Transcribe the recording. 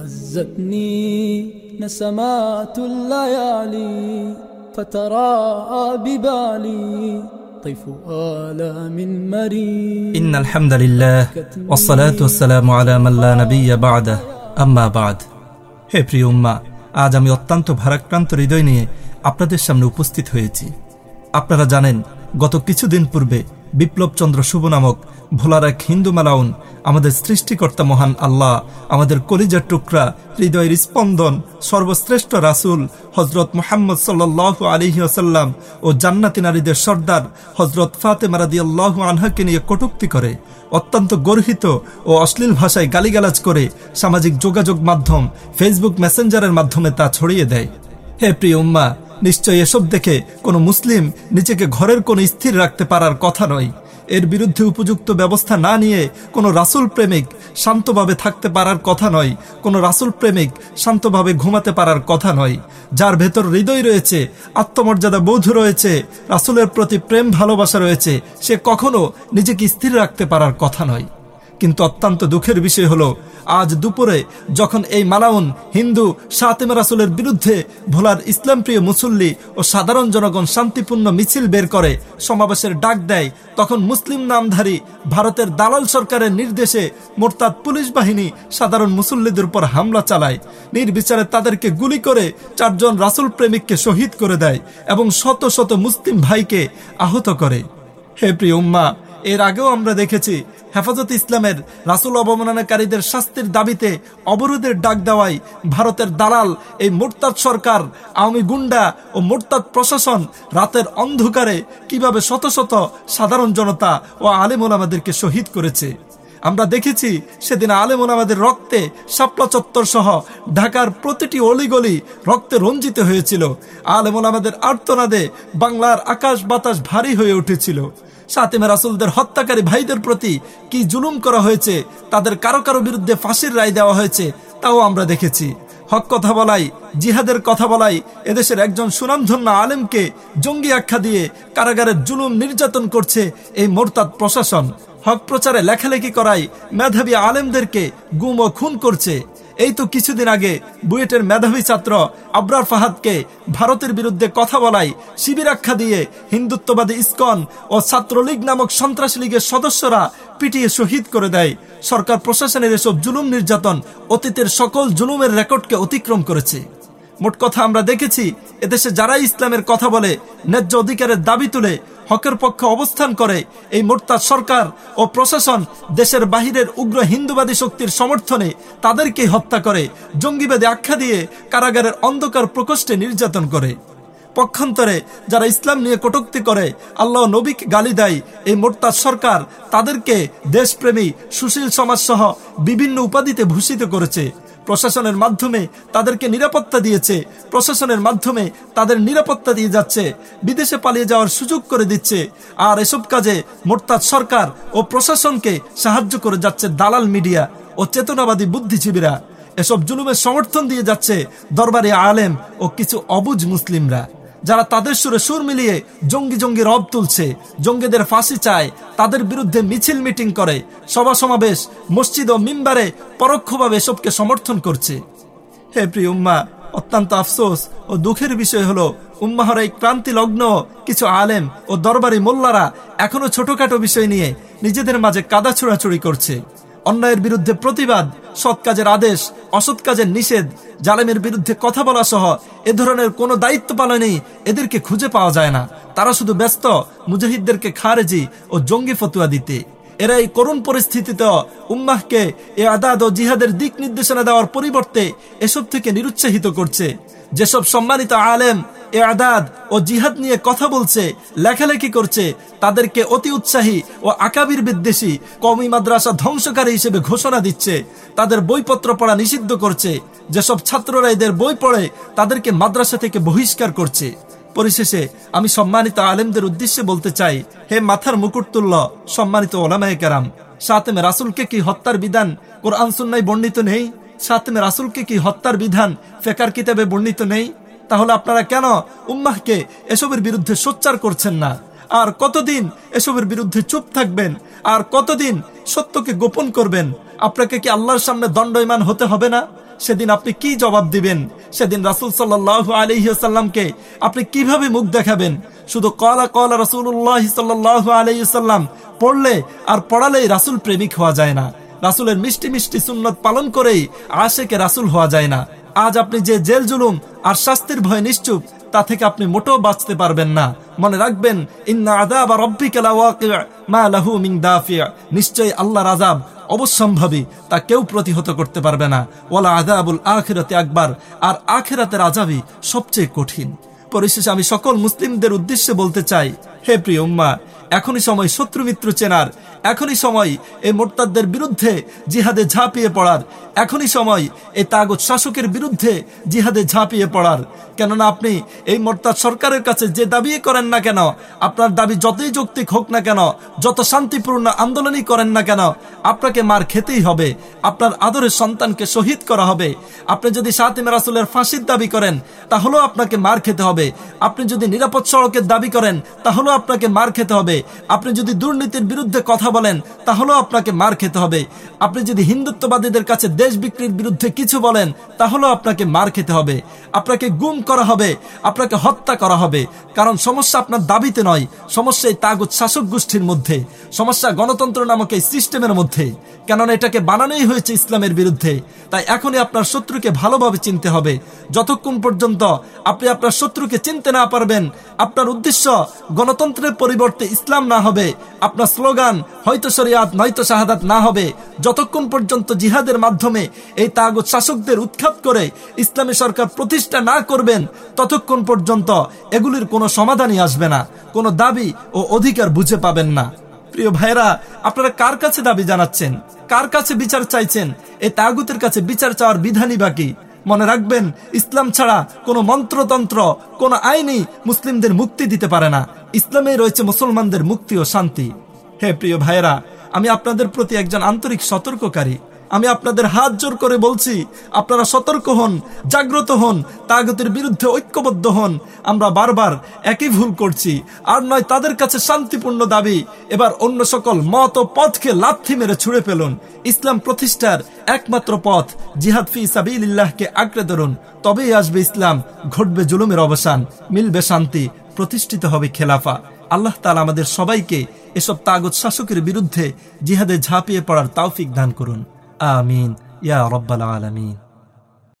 هزتني نسمات الليالي فتراءى ببالي طيف آلام مريض إن الحمد لله والصلاة والسلام على من لا نبي بعده أما بعد হে প্রিয় উম্মা আজ আমি অত্যন্ত ভারাক্রান্ত হৃদয় নিয়ে আপনাদের সামনে উপস্থিত হয়েছি আপনারা জানেন গত কিছুদিন পূর্বে বিপ্লব চন্দ্র শুভ নামক ভোলার এক হিন্দু মালাউন, আমাদের সৃষ্টিকর্তা মহান আল্লাহ, আমাদের কলিজার টুকরা, হৃদয়ের স্পন্দন, সর্বশ্রেষ্ঠ রাসুল হজরত মোহাম্মদ সাল্লাহ আলহি আসাল্লাম ও জান্নাতি নারীদের সর্দার হজরত ফাতে মারাদি আল্লাহ আনহাকে নিয়ে কটুক্তি করে, অত্যন্ত গর্হিত ও অশ্লীল ভাষায় গালিগালাজ করে সামাজিক যোগাযোগ মাধ্যম ফেসবুক মেসেঞ্জারের মাধ্যমে তা ছড়িয়ে দেয়। হে প্রিয় উম্মা নিশ্চয় এসব দেখে কোনো মুসলিম নিজেকে ঘরের কোনো স্থির রাখতে পারার কথা নয়। এর বিরুদ্ধে উপযুক্ত ব্যবস্থা না নিয়ে কোনো রাসুল প্রেমিক শান্তভাবে থাকতে পারার কথা নয়, কোনো রাসুল প্রেমিক শান্তভাবে ঘুমাতে পারার কথা নয়। যার ভেতর হৃদয় রয়েছে, আত্মমর্যাদা বোধ রয়েছে, রাসুলের প্রতি প্রেম ভালোবাসা রয়েছে, সে কখনো নিজেকে স্থির রাখতে পারার কথা নয়। কিন্তু অত্যন্ত দুঃখের বিষয় হলো, আজ দুপুরে যখন এই মালাউন হিন্দু সাতেমা রাসুলের বিরুদ্ধে ভোলার ইসলাম প্রিয় মুসল্লি ও সাধারণ জনগণ শান্তিপূর্ণ মিছিল বের করে সমাবেশের ডাক দেয়, তখন মুসলিম নামধারী ভারতের দালাল সরকারের নির্দেশে মোরতাদ পুলিশ বাহিনী সাধারণ মুসল্লিদের উপর হামলা চালায়। নির্বিচারে তাদেরকে গুলি করে চারজন রাসুল প্রেমিককে শহীদ করে দেয় এবং শত শত মুসলিম ভাইকে আহত করে। হে প্রিয় উম্মা, এর আগেও আমরা দেখেছি হেফাজত ইসলামের রাসুল অবমাননাকারীদের শাস্তির দাবিতে অবরোধের ডাক দেওয়ায় ভারতের দালাল, এই মোরতাদ সরকার, আওয়ামী গুন্ডা ও মোরতাদ প্রশাসন রাতের অন্ধকারে কীভাবে শত শত সাধারণ জনতা ও আলিমুল আমাদেরকে শহীদ করেছে। আমরা দেখেছি সেদিন আলেম আমাদের রক্তে শাপলা চত্বর সহ ঢাকার প্রতিটি অলিগলি রক্তে রঞ্জিত হয়েছিল। আলেম আমাদের আর্তনাদে বাংলার আকাশ বাতাস ভারী হয়ে উঠেছিল। সাতেমে রাসুলদের হত্যাকারী ভাইদের প্রতি কি জুলুম করা হয়েছে, তাদের কারও কারও বিরুদ্ধে ফাঁসির রায় দেওয়া হয়েছে, তাও আমরা দেখেছি। হক কথা বলাই, জিহাদের কথা বলাই, এদেশের একজন সুনামধন্য আলেমকে জঙ্গি আখ্যা দিয়ে কারাগারের জুলুম নির্যাতন করছে এই মোরতাদ প্রশাসন। হক প্রচারে লেখালেখি করাই মেধাবী আলেমদেরকে গুম ও খুন করছে। এই তো কিছুদিন আগে বুয়েটের মেধাবী ছাত্র আবরার ফাহাদকে ভারতের বিরুদ্ধে কথা বলাই শিবির আখ্যা দিয়ে হিন্দুত্ববাদী ইস্কন ও ছাত্রলীগ নামক সন্ত্রাসী লীগের সদস্যরা পিটিয়ে শহীদ করে দেয়। সরকার প্রশাসনের এসব জুলুম নির্যাতন অতীতের সকল জুলুমের রেকর্ডকে অতিক্রম করেছে। মোট কথা আমরা দেখেছি, এদেশে যারাই ইসলামের কথা বলে, ন্যায্য অধিকারের দাবি তুলে হকের পক্ষে অবস্থান করে। এই মোরতাদ সরকার ও প্রশাসন দেশের বাহিরের উগ্র হিন্দুবাদী শক্তির সমর্থনে তাদেরকে হত্যা করে, জঙ্গিবাদী আখ্যা দিয়ে কারাগারের অন্ধকার প্রকোষ্ঠে নির্যাতন করে। পক্ষান্তরে যারা ইসলাম নিয়ে কটুক্তি করে, আল্লাহ নবীকে গালি দেয়, এই মোরতাদ সরকার তাদেরকে দেশপ্রেমী সুশীল সমাজ সহ বিভিন্ন উপাধিতে ভূষিত করেছে। প্রশাসনের মাধ্যমে তাদেরকে নিরাপত্তা দিয়েছে। প্রশাসনের মাধ্যমে তাদের নিরাপত্তা দিয়ে যাচ্ছে। বিদেশে পালিয়ে যাওয়ার সুযোগ করে দিচ্ছে। আর এসব কাজে মোরতাদ সরকার ও প্রশাসনকে সাহায্য করে যাচ্ছে দালাল মিডিয়া ও চেতনাবাদী বুদ্ধিজীবীরা। এসব জুলুমের সমর্থন দিয়ে যাচ্ছে দরবারে আলেম ও কিছু অবুজ মুসলিমরা। যারা তাদের সুরে সুর মিলিয়ে জঙ্গি জঙ্গি রব তুলছে, জঙ্গিদের ফাঁসি চায়, তাদের বিরুদ্ধে মিছিল মিটিং করে সভা সমাবেশ মসজিদ ও মিম্বারে পরোক্ষভাবে এসবকে সমর্থন করছে। হে প্রিয় উম্মা, অত্যন্ত আফসোস ও দুঃখের বিষয় হলো, উম্মাহর এই ক্রান্তি লগ্ন কিছু আলেম ও দরবারি মোল্লারা এখনও ছোটখাটো বিষয় নিয়ে নিজেদের মাঝে কাদা ছোড়াছুড়ি করছে। অন্যায়ের বিরুদ্ধে প্রতিবাদ সৎ কাজের আদেশ, অসৎ কাজের নিষেধ, জালেমের বিরুদ্ধে কথা বলা সহ এ ধরনের কোনো দায়িত্ব পালনেই এদেরকে খুঁজে পাওয়া যায় না। তারা শুধু ব্যস্ত, মুজাহিদদেরকে খারেজি ও জঙ্গি ফতুয়া দিতে। এরা এই করুণ পরিস্থিতিতে উম্মাহকে এ আদাদ ও জিহাদের দিক নির্দেশনা দেওয়ার পরিবর্তে এসব থেকে নিরুৎসাহিত করছে। যেসব সম্মানিত আলেম এ আদাদ ও জিহাদ নিয়ে কথা বলছে, লেখালেখি করছে, তাদেরকে অতি উৎসাহী ও আকাবির বিদ্বেষী কমি মাদ্রাসা ধ্বংসকারী হিসেবে ঘোষণা দিচ্ছে। তাদের বইপত্র পড়া নিষিদ্ধ করছে। যেসব ছাত্ররা এদের বই পড়ে, তাদেরকে মাদ্রাসা থেকে বহিষ্কার করছে। পরিশেষে আমি সম্মানিত আলেমদের উদ্দেশ্যে বলতে চাই, হে মাথার মুকুট তুল্য সম্মানিত ওলামায় কেরাম সাতেমে রাসুলকে কি হত্যার বিধান কোরআন সুন্নাই বর্ণিত নেই? সাতেমে রাসুলকে কি হত্যার বিধান ফেকার কিতাবে বর্ণিত নেই? তাহলে আপনারা কেন উম্মাহকে এসবের বিরুদ্ধে সোচ্চার করছেন না? আর কতদিন এসবের বিরুদ্ধে চুপ থাকবেন? আর কতদিন সত্যকে গোপন করবেন? আপনাকে কি আল্লাহর সামনে দণ্ডয়মান হতে হবে না? সেদিন আপনি কি জবাব দিবেন? সেদিন রাসুল সাল্লাহ আলহিহাল্লামকে আপনি কীভাবে মুখ দেখাবেন? শুধু কলা কলা রসুল্লাহ সাল্লাহ আলহিহাল্লাম পড়লে আর পড়ালেই রাসুল প্রেমিক হওয়া যায় না। রাসুলের মিষ্টি মিষ্টি সুন্নত পালন করেই আশেকে রাসুল হওয়া যায় না। আজ আপনি যে জেল জুলুম আর শাস্তির ভয় নিশ্চুপ, তা থেকে আপনি মোটেও বাঁচতে পারবেন না। মনে রাখবেন নিশ্চয়ই আল্লাহর আযাব অবশ্যম্ভাবী, তা কেউ প্রতিহত করতে পারবে না। ওলা আদাবুল আখেরাতে একবার আর আখেরাতের আজাবই সবচেয়ে কঠিন। পরিশেষে আমি সকল মুসলিমদের উদ্দেশ্যে বলতে চাই, হে প্রিয় উম্মা এখনই সময় শত্রু মিত্র চেনার, এখনই সময় এই মোরতাদের বিরুদ্ধে জিহাদে ঝাঁপিয়ে পড়ার, এখনই সময় এই তাগত শাসকের বিরুদ্ধে জিহাদে ঝাঁপিয়ে পড়ার। কেননা আপনি এই মোরতাদ সরকারের কাছে যে দাবি করেন না কেন, আপনার দাবি যতই যৌক্তিক হোক না কেন, যত শান্তিপূর্ণ আন্দোলনই করেন না কেন, আপনাকে মার খেতেই হবে। আপনার আদরের সন্তানকে শহীদ করা হবে। আপনি যদি সাতিমে রাসুলের ফাঁসির দাবি করেন, তাহলেও আপনাকে মার খেতে হবে। আপনি যদি নিরাপদ সড়কের দাবি করেন, তাহলেও আপনাকে মার খেতে হবে। আপনি যদি দুর্নীতির বিরুদ্ধে কথা বলেন, তাহলেও আপনাকে মার খেতে হবে। আপনি যদি হিন্দুত্ববাদীদের কাছে দেশ বিক্রির বিরুদ্ধে কিছু বলেন, তাহলেও আপনাকে মার খেতে হবে। আপনাকে গুম করা হবে, আপনাকে হত্যা করা হবে। কারণ সমস্যা আপনার দাবিতে নয়, সমস্যা এই তাগুত শাসক গোষ্ঠীর মধ্যে। সমস্যা গণতন্ত্র নামক এই সিস্টেমের মধ্যে। কেননা এটাকে বানানোই হয়েছে ইসলামের বিরুদ্ধে। তাই এখনই আপনার শত্রুকে ভালোভাবে চিনতে হবে। যতক্ষণ পর্যন্ত আপনি আপনার শত্রুকে চিনতে না পারবেন, আপনার উদ্দেশ্য গণতন্ত্রের পরিবর্তে ইসলাম না হবে, আপনার স্লোগান, হয়তো শরিয়াত, নয়তো শাহাদাত না হবে। যতক্ষণ পর্যন্ত জিহাদের মাধ্যমে এই তাগত শাসকদের উৎখাত করে ইসলামী সরকার প্রতিষ্ঠা না করবেন, ততক্ষণ পর্যন্ত এগুলির কোনো সমাধানই আসবে না, কোনো দাবি ও অধিকার বুঝে পাবেন না। প্রিয় ভাইরা আপনারা কার কাছে দাবি জানাচ্ছেন? কার কাছে বিচার চাইছেন? এই তাগুতের কাছে বিচার চাওয়ার বিধানই বাকি মনে রাখবেন, ইসলাম ছাড়া কোনো মন্ত্রতন্ত্র, কোনো আইনই মুসলিমদের মুক্তি দিতে পারে না। ইসলামে রয়েছে মুসলমানদের মুক্তি ও শান্তি। হে প্রিয় ভাইয়েরা, আমি আপনাদের প্রতি একজন আন্তরিক সতর্ককারী। আমি আপনাদের হাত জোর করে বলছি, আপনারা সতর্ক হন, জাগ্রত হন, তাগতের বিরুদ্ধে ঐক্যবদ্ধ হন। আমরা বারবার একই ভুল করছি, আর নয় তাদের কাছে শান্তিপূর্ণ দাবি। এবার অন্য সকল মত ও পথকে লাথি মেরে ছুড়ে ফেলুন। ইসলাম প্রতিষ্ঠার একমাত্র পথ, জিহাদ ফি সাবিল্লাহকে আঁকড়ে ধরুন। তবেই আসবে ইসলাম, ঘটবে জুলুমের অবসান, মিলবে শান্তি প্রতিষ্ঠিত হবে খেলাফা। আল্লাহ তালা আমাদের সবাইকে এসব তাগত শাসকের বিরুদ্ধে জিহাদে ঝাঁপিয়ে পড়ার তাওফিক দান করুন। আমিন। ইয়া রব্বাল আলমিন।